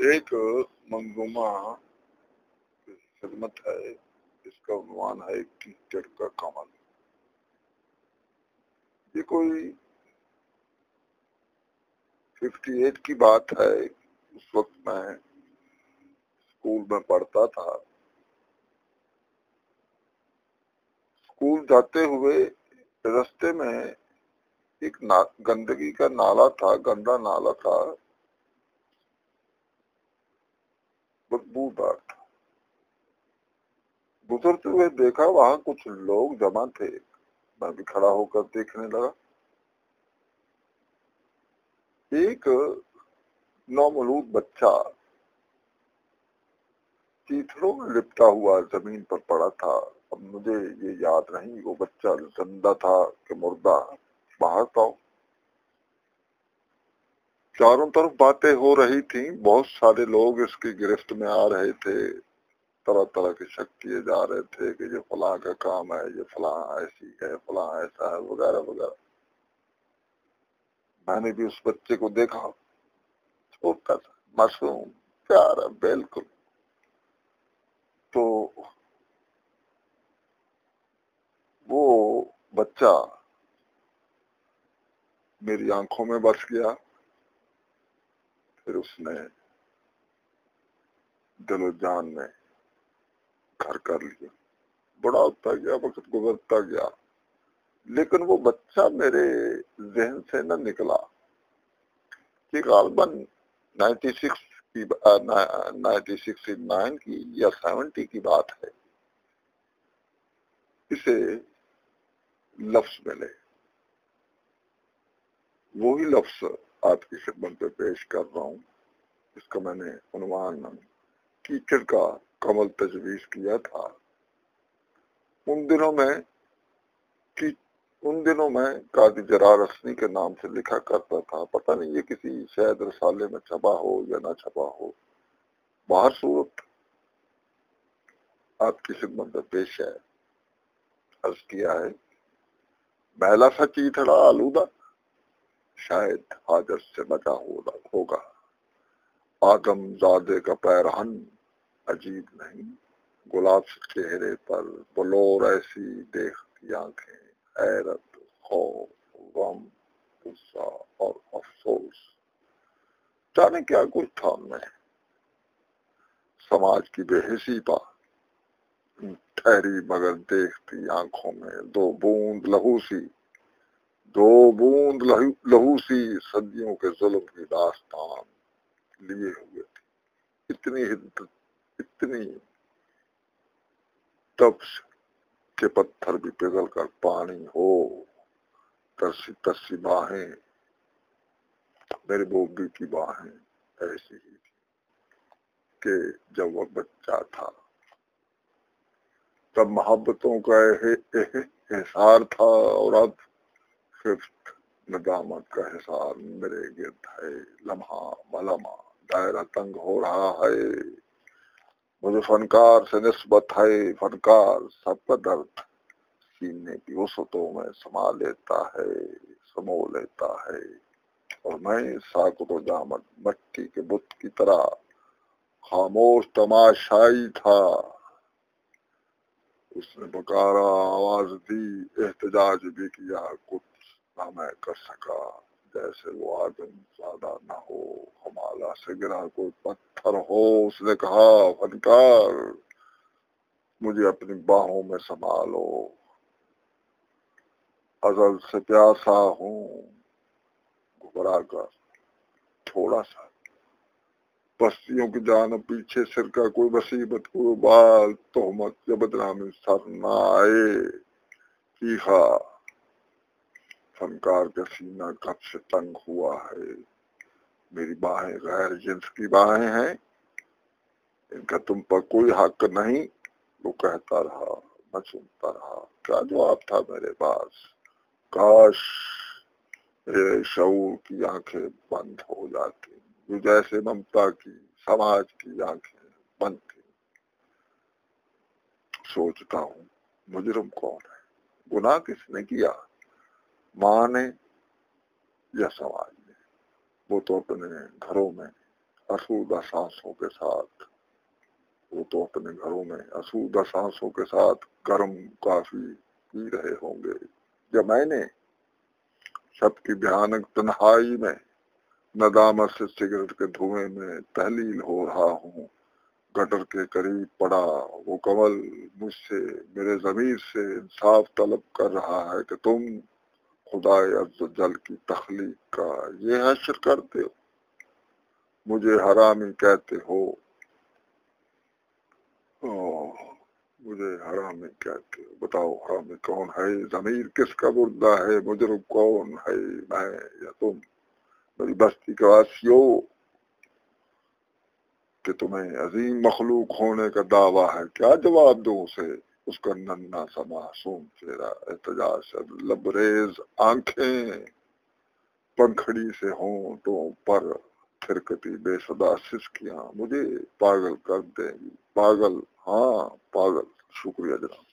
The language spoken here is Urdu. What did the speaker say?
ایک منظومہ خدمت ہے، اس کا عنوان ہے کیچڑ کا کمل یہ کوئی ففٹی ایٹ کی بات ہے، اس وقت میں اسکول میں پڑھتا تھا۔ اسکول جاتے ہوئے رستے میں ایک گندگی کا نالا تھا، گندا نالا تھا۔ بدبو دار تھا گزرتے ہوئے دیکھا وہاں کچھ لوگ جمع تھے۔ میں بھی کھڑا ہو کر دیکھنے لگا۔ ایک نومولود بچہ چیتڑوں میں لپٹا ہوا زمین پر پڑا تھا۔ اب مجھے یہ یاد نہیں، وہ بچہ زندہ تھا کہ مردہ۔ باہر تھا چاروں طرف باتیں ہو رہی تھیں۔ بہت سارے لوگ اس کی گرفت میں آ رہے تھے۔ طرح طرح کے شک کیے جا رہے تھے کہ یہ فلاں کا کام ہے، یہ فلاں ایسی ہے، فلاں ایسا ہے، وغیرہ وغیرہ۔ میں نے بھی اس بچے کو دیکھا چھوٹا تھا معصوم، پیارا، بالکل۔ تو وہ بچہ میری آنکھوں میں بس گیا۔ پھر اس نے دل و جان میں گھر کر لیا۔ بڑا ہوتا گیا، وقت گزرتا گیا، لیکن وہ بچہ میرے ذہن سے نہ نکلا۔ کہ غالباً نائنٹی سکس کی نائنٹی سکسٹی نائن کی یا سیونٹی کی بات ہے۔ اسے لفظ ملے۔ وہی لفظ آپ کی خدمت پہ پیش کر رہا ہوں اس کا میں نے عنوان کیچڑ کا کمل تجویز کیا تھا۔ ان دنوں میں ان دنوں میں قادی جرار رسنی کے نام سے لکھا کرتا تھا۔ پتہ نہیں یہ کسی شاید رسالے میں چھپا ہو یا نہ چھپا ہو۔ باہر صورت آپ کی خدمت میں پیش ہے۔ عرض کیا ہے محلہ سا چیتڑا آلودہ۔ شاید حاجت سے بچا ہوگا۔ آدم زادے کا پیرہن عجیب نہیں۔ گلاب چہرے پر بلور ایسی دیکھتی آنکھیں۔ حیرت، خوف، غم، غصہ اور افسوس۔ جانے کیا کچھ تھا میں سماج کی بے حسی پا۔ ٹھہری مگر دیکھتی آنکھوں میں دو بوند لہو سی۔ دو بوند لہو سی صدیوں کے ظلم کی داستان لیے ہوئے تھی اتنی اتنی تپس کے پتھر بھی پگل کر پانی ہو، ترسی ترسی باہیں۔ میرے بوبی کی باہیں ایسی ہی تھی کہ جب وہ بچہ تھا، تب محبتوں کا احسار تھا اور اب ففت ندامت کا حسار میرے گرد ہے، لمحہ ملما دائرہ تنگ ہو رہا ہے۔ مجھے فنکار سے نسبت ہے، فنکار سب کا درد۔ سینے کی وسطوں میں سما لیتا ہے، سمو لیتا ہے۔ اور میں ساکتو جامت مٹی کے بت کی طرح خاموش تماشائی تھا۔ اس نے بکارا آواز دی، احتجاج بھی کیا کچھ نہ میں کر سکا، جیسے وہ آدم زیادہ نہ ہو ہمالا سے گرا کوئی پتھر ہو، اس نے کہا فنکار مجھے اپنی باہوں میں سنبھالو۔ ازل سے پیاسا ہوں، گھبرا کر، تھوڑا سا۔ بستیوں کی جان پیچھے سر کا کوئی مصیبت، کوئی بال، تہمت یا بدنامی سر نہ آئے کی فنکار کا سینہ کب سے تنگ ہوا ہے؟ میری باہیں غیر جنس کی باہیں ہیں۔ ان کا تم پر کوئی حق نہیں۔ وہ کہتا رہا، میں سنتا رہا، کیا جواب تھا میرے پاس؟ کاش میرے شعور کی آنکھیں بند ہو جاتی جو جیسے ممتا کی، سماج کی آنکھیں بند تھی سوچتا ہوں، مجرم کون ہے؟ گناہ کس نے کیا؟ ماں نے یا سماج نے وہ تو اپنے گھروں میں اسودہ سانسوں کے ساتھ، وہ تو اپنے گھروں میں اسودہ سانسوں کے ساتھ گرم کافی پی رہے ہوں گے۔ جب میں نے سب کی بھیانک تنہائی میں ندامت سے سگریٹ کے دھوئے میں تحلیل ہو رہا ہوں، گٹر کے قریب پڑا، وہ کمل مجھ سے، میرے ضمیر سے انصاف طلب کر رہا ہے کہ تم خدا عز و جل کی تخلیق کا یہ حشر کرتے ہو۔ مجھے حرامی کہتے ہو۔ مجھے حرامی کہتے ہو۔ بتاؤ حرامی کون ہے؟ ضمیر کس کا بردہ ہے؟ مجرم کون ہے؟ میں یا تم؟ میری بستی کے واسیوں کہ تمہیں عظیم مخلوق ہونے کا دعویٰ ہے۔ کیا جواب دوں اسے؟ اس کا ننا سا معصوم چہرہ احتجاج لبریز آنکھیں پنکھڑی سے ہوں تو پر تھرکتی، بے صدا سسکیاں مجھے پاگل کر دیں گی۔ پاگل ہاں پاگل۔ شکریہ جناب۔